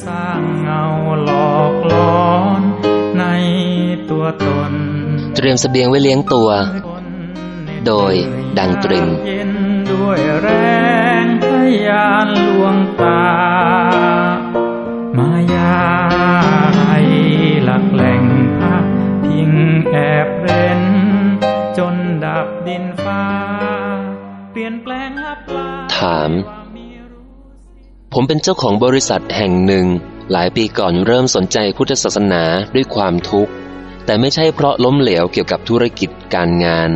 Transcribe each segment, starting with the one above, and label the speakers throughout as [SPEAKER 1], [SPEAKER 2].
[SPEAKER 1] สร้างเงาหลอกหลอนในตัวตน
[SPEAKER 2] เตรียมเสบียงไว้เลี้ยงตัว โดยดังตรึม
[SPEAKER 1] เย็นด้วยแรงพยานลวงตา มายาให้หลักแหล่งพักพิงแอบเร้นจนดับดินฟ้า เปลี่ยนแปลงลับลา
[SPEAKER 2] ถาม ผมเป็นเจ้าของบริษัทแห่งหนึ่ง หลายปีก่อนเริ่มสนใจพุทธศาสนาด้วยความทุกข์ แต่ไม่ใช่เพราะล้มเหลวเกี่ยวกับธุรกิจการงาน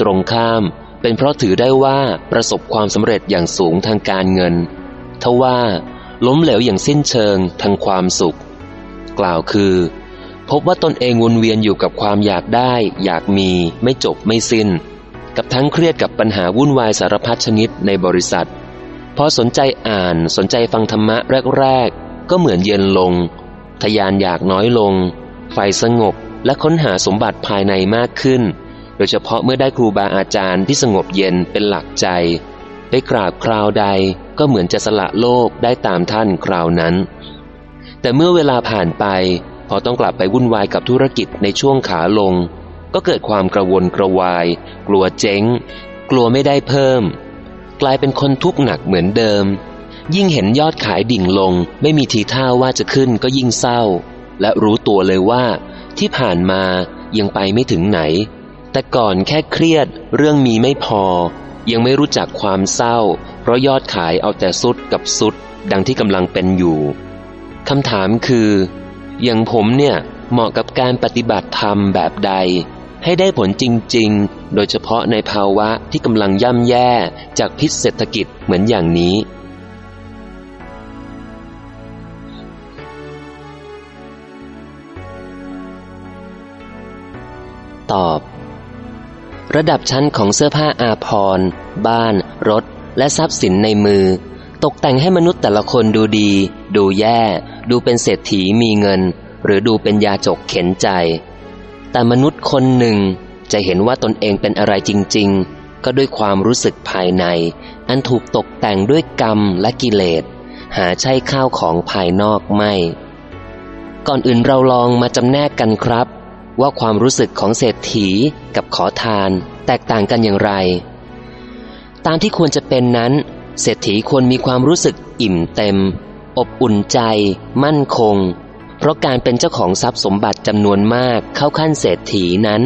[SPEAKER 2] ตรงข้ามเป็นเพราะถือได้ว่าประสบความสำเร็จอย่างสูงทางการเงิน ทว่าล้มเหลวอย่างสิ้นเชิงทางความสุข กล่าวคือ พบว่าตนเองวนเวียนอยู่กับความอยากได้ อยากมีไม่จบไม่สิ้น กับทั้งเครียดกับปัญหาวุ่นวายสารพัดชนิดในบริษัท พอสนใจอ่านสนใจฟังธรรมะแรก ๆ ก็เหมือนเย็นลง ทยานอยากน้อยลง ไฟสงบและค้นหาสมบัติภายในมากขึ้น โดยเฉพาะเมื่อได้ครูบาอาจารย์ที่สงบเย็นเป็นหลักใจ ไปกราบคราวใดก็เหมือนจะสละโลกได้ตามท่านคราวนั้น แต่เมื่อเวลาผ่านไป พอต้องกลับไปวุ่นวายกับธุรกิจในช่วงขาลง ก็เกิดความกระวนกระวาย กลัวเจ๊ง กลัวไม่ได้เพิ่ม กลายเป็นคนทุกข์หนักเหมือนเดิม ยิ่งเห็นยอดขายดิ่งลง ไม่มีทีท่าว่าจะขึ้นก็ยิ่งเศร้า และรู้ตัวเลยว่า ที่ผ่านมายังไปไม่ถึงไหน แต่ก่อนแค่เครียดเรื่องมีไม่พอ ยังไม่รู้จักความเศร้า เพราะยอดขายเอาแต่สุดกับสุด ดังที่กำลังเป็นอยู่คำถามคือ อย่างผมเนี่ยเหมาะกับการปฏิบัติธรรมแบบใด ให้ได้ผลจริง ๆ โดยเฉพาะในภาวะที่กำลังย่ำแย่จากพิษเศรษฐกิจเหมือนอย่างนี้ ตอบ ระดับชั้นของเสื้อผ้าอาภรณ์บ้าน รถ และทรัพย์สินในมือ ตกแต่งให้มนุษย์แต่ละคนดูดี ดูแย่ ดูเป็นเศรษฐีมีเงิน หรือดูเป็นยาจกเข็นใจ แต่มนุษย์คนหนึ่งจะเห็นว่าตนเองเป็นอะไรจริง ๆ ก็ด้วยความรู้สึกภายใน อันถูกตกแต่งด้วยกรรมและกิเลส หาใช่ข้าวของภายนอกไม่ ก่อนอื่นเราลองมาจำแนกกันครับ ว่าความรู้สึกของเศรษฐีกับขอทาน แตกต่างกันอย่างไร ตามที่ควรจะเป็นนั้น เศรษฐีควรมีความรู้สึกอิ่มเต็ม อบอุ่นใจ มั่นคง เพราะการเป็นเจ้าของทรัพย์สมบัติจำนวนมากเข้าขั้นเศรษฐีนั้น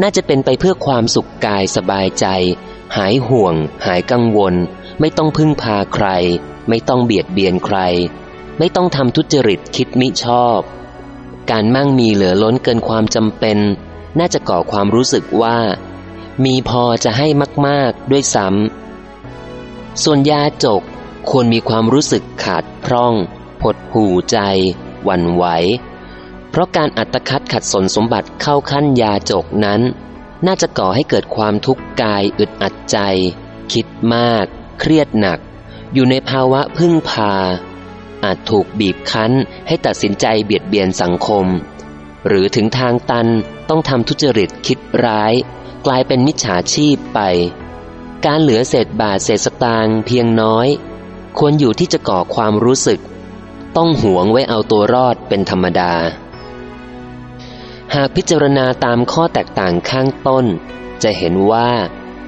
[SPEAKER 2] น่าจะเป็นไปเพื่อความสุขกายสบายใจ หายห่วง หายกังวล ไม่ต้องพึ่งพาใคร ไม่ต้องเบียดเบียนใคร ไม่ต้องทำทุจริตคิดมิชอบ การมั่งมีเหลือล้นเกินความจำเป็น น่าจะก่อความรู้สึกว่า มีพอจะให้มาก ๆ ด้วยซ้ำส่วนยาจกควรมีความรู้สึกขาดพร่องหดหูใจ วันไหว เพราะการอัตคัดขัดสนสมบัติเข้าขั้นยาจกนั้น น่าจะก่อให้เกิดความทุกข์กายอึดอัดใจ คิดมาก เครียดหนัก อยู่ในภาวะพึ่งพา อาจถูกบีบคั้นให้ตัดสินใจเบียดเบียนสังคม หรือถึงทางตันต้องทำทุจริตคิดร้าย กลายเป็นมิจฉาชีพไป การเหลือเศษบาทเศษสตางค์เพียงน้อยควรอยู่ที่จะก่อความรู้สึก ต้องหวงไว้เอาตัวรอดเป็นธรรมดา หากพิจารณาตามข้อแตกต่างข้างต้น จะเห็นว่า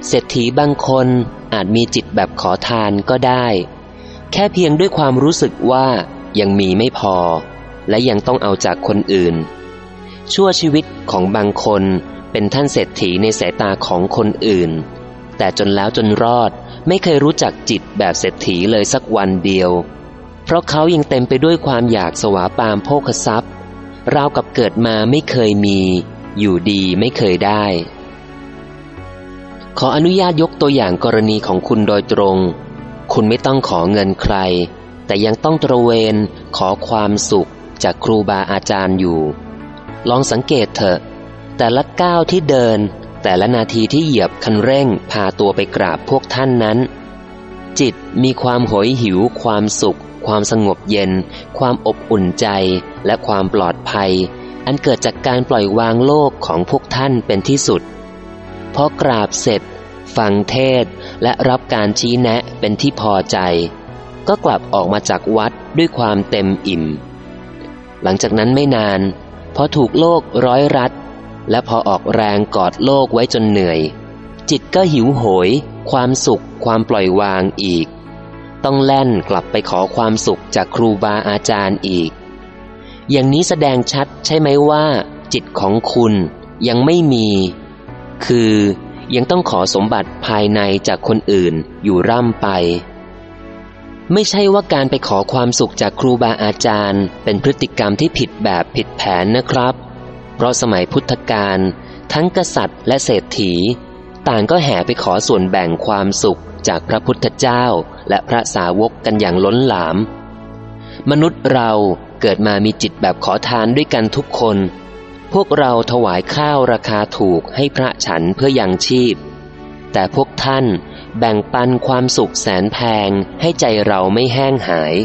[SPEAKER 2] เศรษฐีบางคนอาจมีจิตแบบขอทานก็ได้ แค่เพียงด้วยความรู้สึกว่ายังมีไม่พอ และยังต้องเอาจากคนอื่น ชั่วชีวิตของบางคนเป็นท่านเศรษฐีในสายตาของคนอื่น แต่จนแล้วจนรอดไม่เคยรู้จักจิตแบบเศรษฐีเลยสักวันเดียว เพราะเขายังเต็มไปด้วยความอยากสวาปามโภคทรัพย์ราวกับเกิดมาไม่เคยมี อยู่ดีไม่เคยได้ ขออนุญาตยกตัวอย่างกรณีของคุณโดยตรง คุณไม่ต้องขอเงินใคร แต่ยังต้องตระเวนขอความสุขจากครูบาอาจารย์อยู่ ลองสังเกตเถอะ แต่ละก้าวที่เดิน แต่ละนาทีที่เหยียบคันเร่งพาตัวไปกราบพวกท่านนั้น จิตมีความโหยหิว ความสุข ความสงบเย็น ความอบอุ่นใจ และความปลอดภัย อันเกิดจากการปล่อยวางโลกของพวกท่านเป็นที่สุดพอกราบเสร็จ ฟังเทศและรับการชี้แนะเป็นที่พอใจ ก็กลับออกมาจากวัดด้วยความเต็มอิ่ม หลังจากนั้นไม่นาน พอถูกโลกร้อยรัด และพอออกแรงกอดโลกไว้จนเหนื่อย จิตก็หิวโหย ความสุขความปล่อยวางอีก ต้องแล่นกลับไปขอความสุขจากครูบาอาจารย์อีก อย่างนี้แสดงชัดใช่ไหมว่า จิตของคุณยังไม่มี คือยังต้องขอสมบัติภายในจากคนอื่นอยู่ร่ำไป ไม่ใช่ว่าการไปขอความสุขจากครูบาอาจารย์ เป็นพฤติกรรมที่ผิดแบบผิดแผนนะครับ เพราะสมัยพุทธกาลทั้งกษัตริย์และเศรษฐี ต่างก็แห่ไปขอส่วนแบ่งความสุขจากพระพุทธเจ้าและพระสาวกกันอย่างล้นหลาม มนุษย์เราเกิดมามีจิตแบบขอทานด้วยกันทุกคน พวกเราถวายข้าวราคาถูกให้พระฉันเพื่อยังชีพ แต่พวกท่านแบ่งปันความสุขแสนแพงให้ใจเราไม่แห้งหาย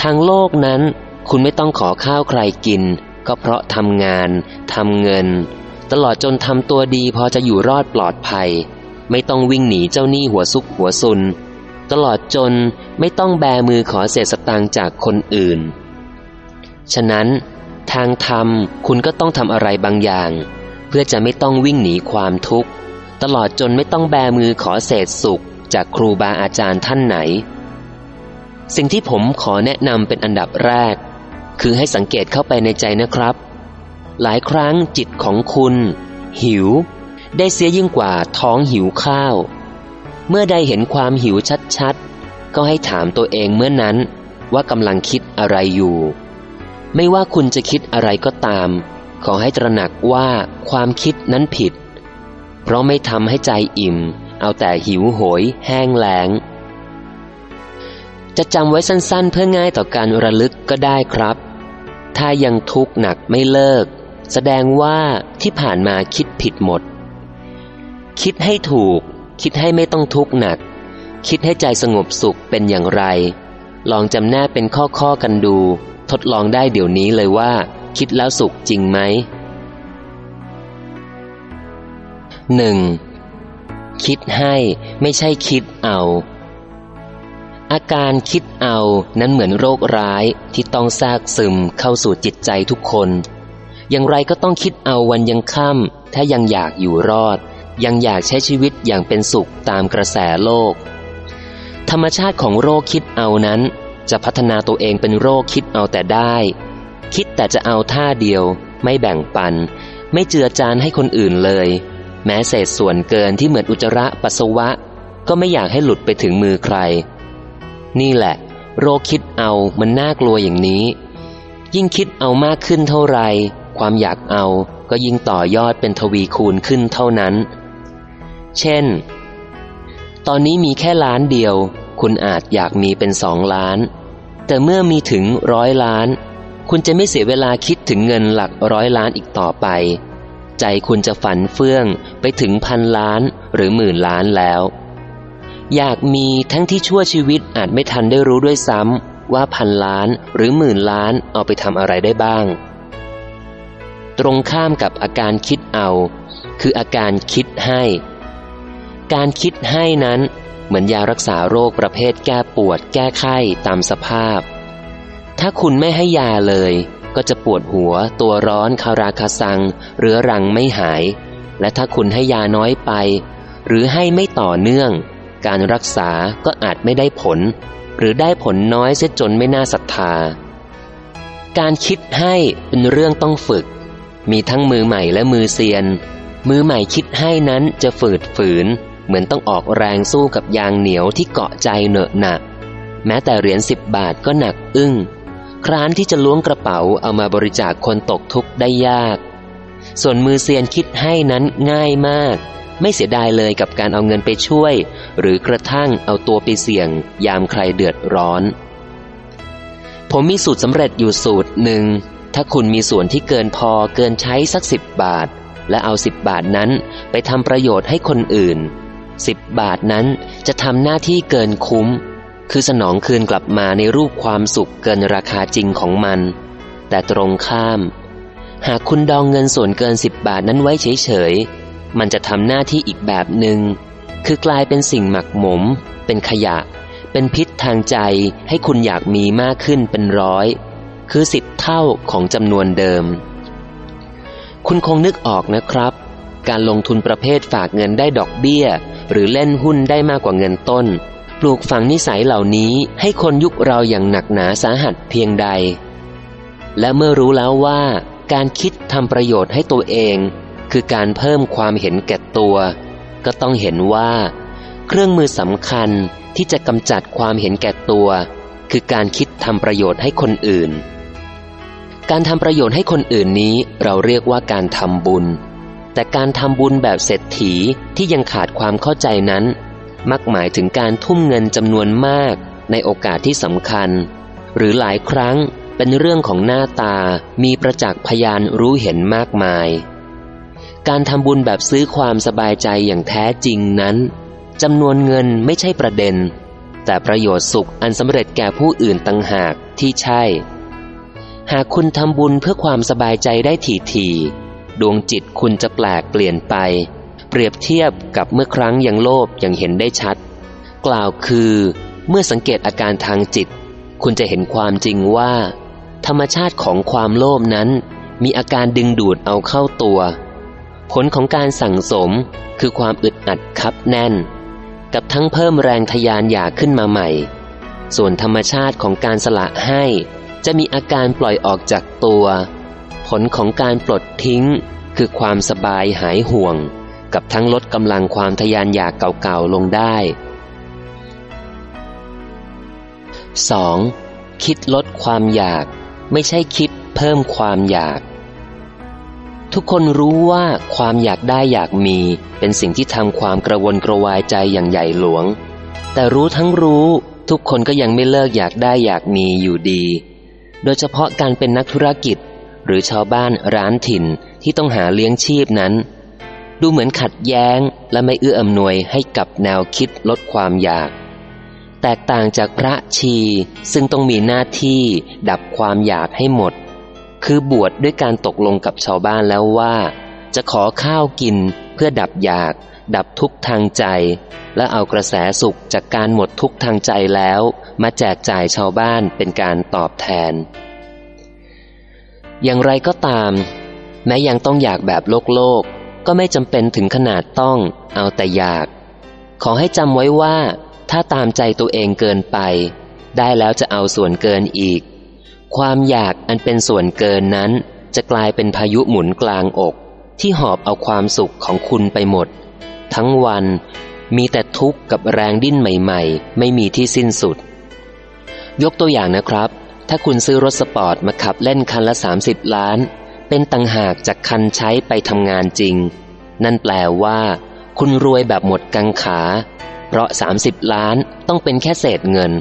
[SPEAKER 2] ทางโลกนั้นคุณไม่ต้องขอข้าวใครกิน ก็เพราะทำงานทำเงิน ตลอดจนทำตัวดีพอจะอยู่รอดปลอดภัย ไม่ต้องวิ่งหนีเจ้าหนี้หัวซุกหัวซุน ตลอดจนไม่ต้องแบมือขอเศษสตางค์จากคนอื่น ฉะนั้น ทางธรรมคุณก็ต้องทำอะไรบางอย่าง เพื่อจะไม่ต้องวิ่งหนีความทุกข์ ตลอดจนไม่ต้องแบมือขอเศษสุขจากครูบาอาจารย์ท่านไหน สิ่งที่ผมขอแนะนำเป็นอันดับแรก คือให้สังเกตเข้าไปในใจนะครับ หลายครั้งจิตของคุณ หิว ได้เสียยิ่งกว่าท้องหิวข้าว เมื่อได้เห็นความหิวชัดๆ ก็ให้ถามตัวเองเมื่อนั้นว่ากำลังคิดอะไรอยู่ ไม่ว่าคุณจะคิดอะไรก็ตาม ขอให้ตระหนักว่าความคิดนั้นผิด เพราะไม่ทำให้ใจอิ่ม เอาแต่หิวโหย แห้งแล้ง จะจำไว้สั้นๆ เพื่อง่ายต่อการระลึกก็ได้ครับ ถ้ายังทุกข์หนักไม่เลิก แสดงว่าที่ผ่านมาคิดผิดหมด คิดให้ถูก คิดให้ไม่ต้องทุกข์หนัก คิดให้ใจสงบสุขเป็นอย่างไร ลองจำแนกเป็นข้อๆกันดู ทดลองได้เดี๋ยวนี้เลยว่า คิดแล้วสุขจริงไหมหนึ่งคิดให้ไม่ใช่คิดเอา อาการคิดเอานั้นเหมือนโรคร้ายที่ต้องซากซึมเข้าสู่จิตใจทุกคน อย่างไรก็ต้องคิดเอาวันยังค่ำถ้ายังอยากอยู่รอด ยังอยากใช้ชีวิตอย่างเป็นสุขตามกระแสโลก ธรรมชาติของโรคคิดเอานั้น จะพัฒนาตัวเองเป็นโรคคิดเอาแต่ได้ คิดแต่จะเอาท่าเดียว ไม่แบ่งปัน ไม่เจือจานให้คนอื่นเลย แม้เศษส่วนเกินที่เหมือนอุจจาระปัสสาวะ ก็ไม่อยากให้หลุดไปถึงมือใคร นี่แหละ โรคคิดเอามันน่ากลัวอย่างนี้ ยิ่งคิดเอามากขึ้นเท่าไหร่ ความอยากเอาก็ยิ่งต่อยอดเป็นทวีคูณขึ้นเท่านั้น เช่น ตอนนี้มีแค่ล้านเดียว คุณอาจอยากมีเป็นสองล้าน แต่เมื่อมีถึงร้อยล้าน คุณจะไม่เสียเวลาคิดถึงเงินหลักร้อยล้านอีกต่อไป ใจคุณจะฝันเฟื่องไปถึงพันล้านหรือหมื่นล้านแล้ว อยากมีทั้งที่ชั่วชีวิตอาจไม่ทันได้รู้ด้วยซ้ำว่าพันล้านหรือหมื่นล้านเอาไปทำอะไรได้บ้าง ตรงข้ามกับอาการคิดเอา คืออาการคิดให้ การคิดให้นั้น เหมือนยารักษาโรคประเภทแก้ปวด แก้ไข้ตามสภาพ ถ้าคุณไม่ให้ยาเลย ก็จะปวดหัว ตัวร้อนคาราคาซังเรื้อรังไม่หาย และถ้าคุณให้ยาน้อยไป หรือให้ไม่ต่อเนื่อง การรักษาก็อาจไม่ได้ผล หรือได้ผลน้อยเสียจนไม่น่าศรัทธาการคิดให้เป็นเรื่องต้องฝึก มีทั้งมือใหม่และมือเซียน มือใหม่คิดให้นั้นจะฝืดฝืน เหมือนต้องออกแรงสู้กับยางเหนียวที่เกาะใจเหนอะหนัก แม้แต่เหรียญสิบบาทก็หนักอึ้ง คร้านที่จะล้วงกระเป๋าเอามาบริจาคคนตกทุกข์ได้ยาก ส่วนมือเซียนคิดให้นั้นง่ายมาก ไม่เสียดายเลยกับการเอาเงินไปช่วย หรือกระทั่งเอาตัวไปเสี่ยง ยามใครเดือดร้อน ผมมีสูตรสำเร็จอยู่สูตรหนึ่ง ถ้าคุณมีส่วนที่เกินพอเกินใช้สักสิบบาท และเอาสิบบาทนั้นไปทำประโยชน์ให้คนอื่นสิบบาทนั้นจะทำหน้าที่เกินคุ้ม คือสนองคืนกลับมาในรูปความสุขเกินราคาจริงของมัน แต่ตรงข้าม หากคุณดองเงินส่วนเกินสิบบาทนั้นไว้เฉยๆ มันจะทำหน้าที่อีกแบบหนึง่ง คือกลายเป็นสิ่งหมักหมม เป็นขยะ เป็นพิษทางใจให้คุณอยากมีมากขึ้นเป็นร้อย คือสิบเท่าของจำนวนเดิม คุณคงนึกออกนะครับ การลงทุนประเภทฝากเงินได้ดอกเบี้ย หรือเล่นหุ้นได้มากกว่าเงินต้น ปลูกฝังนิสัยเหล่านี้ให้คนยุคเราอย่างหนักหนาสาหัสเพียงใด และเมื่อรู้แล้วว่า การคิดทำประโยชน์ให้ตัวเอง คือการเพิ่มความเห็นแก่ตัว ก็ต้องเห็นว่า เครื่องมือสำคัญที่จะกำจัดความเห็นแก่ตัว คือการคิดทำประโยชน์ให้คนอื่น การทำประโยชน์ให้คนอื่นนี้เราเรียกว่าการทำบุญ แต่การทำบุญแบบเศรษฐีที่ยังขาดความเข้าใจนั้น มักหมายถึงการทุ่มเงินจำนวนมากในโอกาสที่สำคัญ หรือหลายครั้งเป็นเรื่องของหน้าตามีประจักษ์พยานรู้เห็นมากมาย การทำบุญแบบซื้อความสบายใจอย่างแท้จริงนั้นจำนวนเงินไม่ใช่ประเด็น แต่ประโยชน์สุขอันสำเร็จแก่ผู้อื่นต่างหากที่ใช่ หากคุณทำบุญเพื่อความสบายใจได้ถี่ทีดวงจิตคุณจะแปลกเปลี่ยนไป เปรียบเทียบกับเมื่อครั้งยังโลภย่างเห็นได้ชัด กล่าวคือ เมื่อสังเกตอาการทางจิต คุณจะเห็นความจริงว่า ธรรมชาติของความโลภนั้น มีอาการดึงดูดเอาเข้าตัว ผลของการสั่งสมคือความอึดอัดคับแน่น กับทั้งเพิ่มแรงทยานอยากขึ้นมาใหม่ ส่วนธรรมชาติของการสละให้ จะมีอาการปล่อยออกจากตัว ผลของการปลดทิ้ง คือความสบายหายห่วง กับทั้งลดกำลังความทยานอยากเก่าๆลงได้ 2. คิดลดความอยาก ไม่ใช่คิดเพิ่มความอยาก ทุกคนรู้ว่าความอยากได้อยากมี เป็นสิ่งที่ทำความกระวนกระวายใจอย่างใหญ่หลวง แต่รู้ทั้งรู้ทุกคนก็ยังไม่เลิกอยากได้อยากมีอยู่ดี โดยเฉพาะการเป็นนักธุรกิจ หรือชาวบ้านร้านถิ่นที่ต้องหาเลี้ยงชีพนั้น ดูเหมือนขัดแย้งและไม่เอื้ออำนวยให้กับแนวคิดลดความอยาก แตกต่างจากพระชีซึ่งต้องมีหน้าที่ดับความอยากให้หมด คือบวชดด้วยการตกลงกับชาวบ้านแล้วว่า จะขอข้าวกินเพื่อดับอยาก ดับทุกทางใจ และเอากระแสสุขจากการหมดทุกทางใจแล้ว มาแจกจ่ายชาวบ้านเป็นการตอบแทน อย่างไรก็ตาม แม้ยังต้องอยากแบบโลกโลก ก็ไม่จำเป็นถึงขนาดต้องเอาแต่อยาก ขอให้จำไว้ว่า ถ้าตามใจตัวเองเกินไป ได้แล้วจะเอาส่วนเกินอีก ความอยากอันเป็นส่วนเกินนั้น จะกลายเป็นพายุหมุนกลางอก ที่หอบเอาความสุขของคุณไปหมด ทั้งวัน มีแต่ทุกข์กับแรงดิ้นใหม่ ๆ ไม่มีที่สิ้นสุด ยกตัวอย่างนะครับ ถ้าคุณซื้อรถสปอร์ตมาขับเล่นคันละ 30 ล้าน เป็นตังหากจากคันใช้ไปทำงานจริง นั่นแปลว่า คุณรวยแบบหมดกังขา เพราะ 30 ล้านต้องเป็นแค่เศษเงิน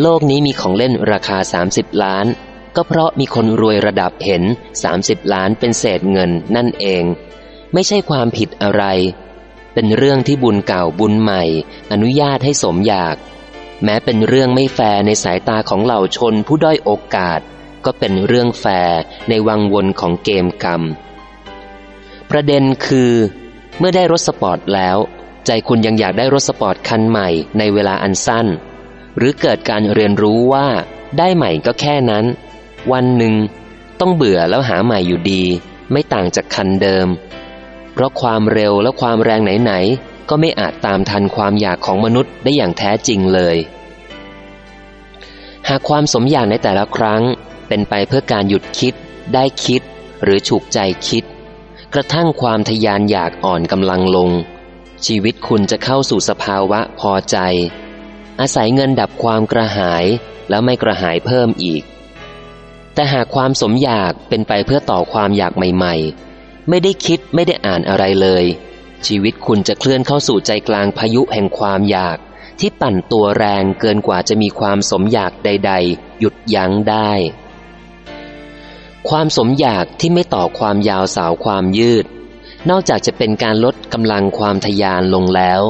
[SPEAKER 2] โลกนี้มีของเล่นราคา 30 ล้าน ก็เพราะมีคนรวยระดับเห็น 30 ล้านเป็นเศษเงินนั่นเอง ไม่ใช่ความผิดอะไร เป็นเรื่องที่บุญเก่าบุญใหม่ อนุญาตให้สมอยาก แม้เป็นเรื่องไม่แฟร์ในสายตาของเหล่าชนผู้ด้อยโอกาส ก็เป็นเรื่องแฟร์ในวังวนของเกมกรรม ประเด็นคือ เมื่อได้รถสปอร์ตแล้ว ใจคุณยังอยากได้รถสปอร์ตคันใหม่ในเวลาอันสั้น หรือเกิดการเรียนรู้ว่าได้ใหม่ก็แค่นั้น วันหนึ่งต้องเบื่อแล้วหาใหม่อยู่ดี ไม่ต่างจากคันเดิม เพราะความเร็วและความแรงไหนๆ ก็ไม่อาจตามทันความอยากของมนุษย์ได้อย่างแท้จริงเลย หากความสมอยากในแต่ละครั้ง เป็นไปเพื่อการหยุดคิด ได้คิด หรือฉุกใจคิด กระทั่งความทยานอยากอ่อนกำลังลง ชีวิตคุณจะเข้าสู่สภาวะพอใจ อาศัยเงินดับความกระหายแล้วไม่กระหายเพิ่มอีก แต่หากความสมอยากเป็นไปเพื่อต่อความอยากใหม่ๆ ไม่ได้คิดไม่ได้อ่านอะไรเลย ชีวิตคุณจะเคลื่อนเข้าสู่ใจกลางพายุแห่งความอยาก ที่ปั่นตัวแรงเกินกว่าจะมีความสมอยากใด ๆ หยุดยั้งได้ ความสมอยากที่ไม่ต่อความยาวสาวความยืด นอกจากจะเป็นการลดกำลังความทยานลงแล้ว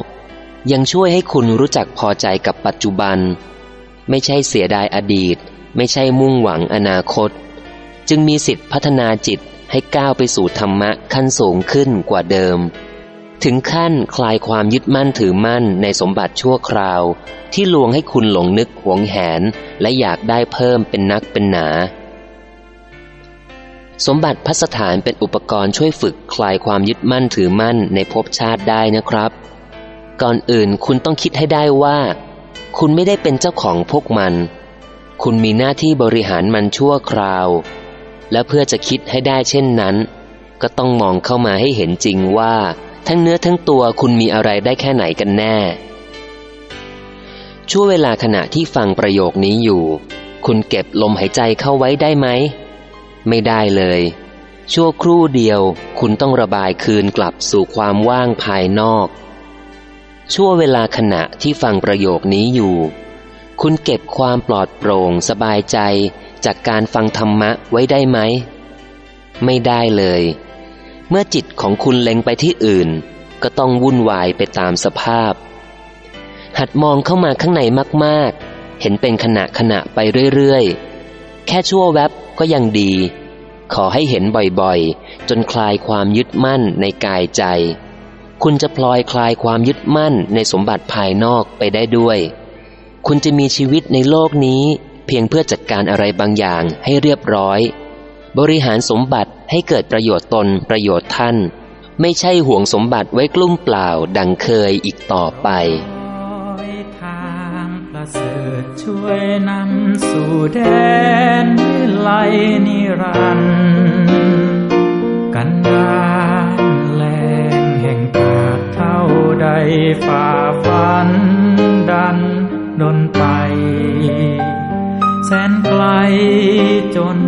[SPEAKER 2] ยังช่วยให้คุณรู้จักพอใจกับปัจจุบัน ไม่ใช่เสียดายอดีต ไม่ใช่มุ่งหวังอนาคต จึงมีสิทธิพัฒนาจิต ให้ก้าวไปสู่ธรรมะขั้นสูงขึ้นกว่าเดิม ถึงขั้นคลายความยึดมั่นถือมั่นในสมบัติชั่วคราว ที่ลวงให้คุณหลงนึกหวงแหน และอยากได้เพิ่มเป็นนักเป็นหนา สมบัติพัสถานเป็นอุปกรณ์ช่วยฝึกคลายความยึดมั่นถือมั่นในภพชาติได้นะครับ ก่อนอื่นคุณต้องคิดให้ได้ว่า คุณไม่ได้เป็นเจ้าของพวกมัน คุณมีหน้าที่บริหารมันชั่วคราว และเพื่อจะคิดให้ได้เช่นนั้น ก็ต้องมองเข้ามาให้เห็นจริงว่า ทั้งเนื้อทั้งตัวคุณมีอะไรได้แค่ไหนกันแน่ ช่วงเวลาขณะที่ฟังประโยคนี้อยู่ คุณเก็บลมหายใจเข้าไว้ได้ไหม ไม่ได้เลย ชั่วครู่เดียว คุณต้องระบายคืนกลับสู่ความว่างภายนอก ชั่วเวลาขณะที่ฟังประโยคนี้อยู่ คุณเก็บความปลอดโปร่งสบายใจ จากการฟังธรรมะไว้ได้ไหม ไม่ได้เลย เมื่อจิตของคุณเล็งไปที่อื่น ก็ต้องวุ่นวายไปตามสภาพ หัดมองเข้ามาข้างในมากๆ เห็นเป็นขณะขณะไปเรื่อยๆ แค่ชั่วแวบก็ยังดี ขอให้เห็นบ่อยๆ จนคลายความยึดมั่นในกายใจ คุณจะพลอยคลายความยึดมั่นในสมบัติภายนอกไปได้ด้วย คุณจะมีชีวิตในโลกนี้ เพียงเพื่อจัดการอะไรบางอย่างให้เรียบร้อย บริหารสมบัติให้เกิดประโยชน์ตนประโยชน์ท่าน ไม่ใช่ห่วงสมบัติไว้กลุ้มเปล่าดังเคยอีกต่อไป
[SPEAKER 1] ทางประเสริฐช่วยนำสู่แดนไลนิรันกันดานแรงแห่งกาเท่าใดฝ่าฟันดันดน จน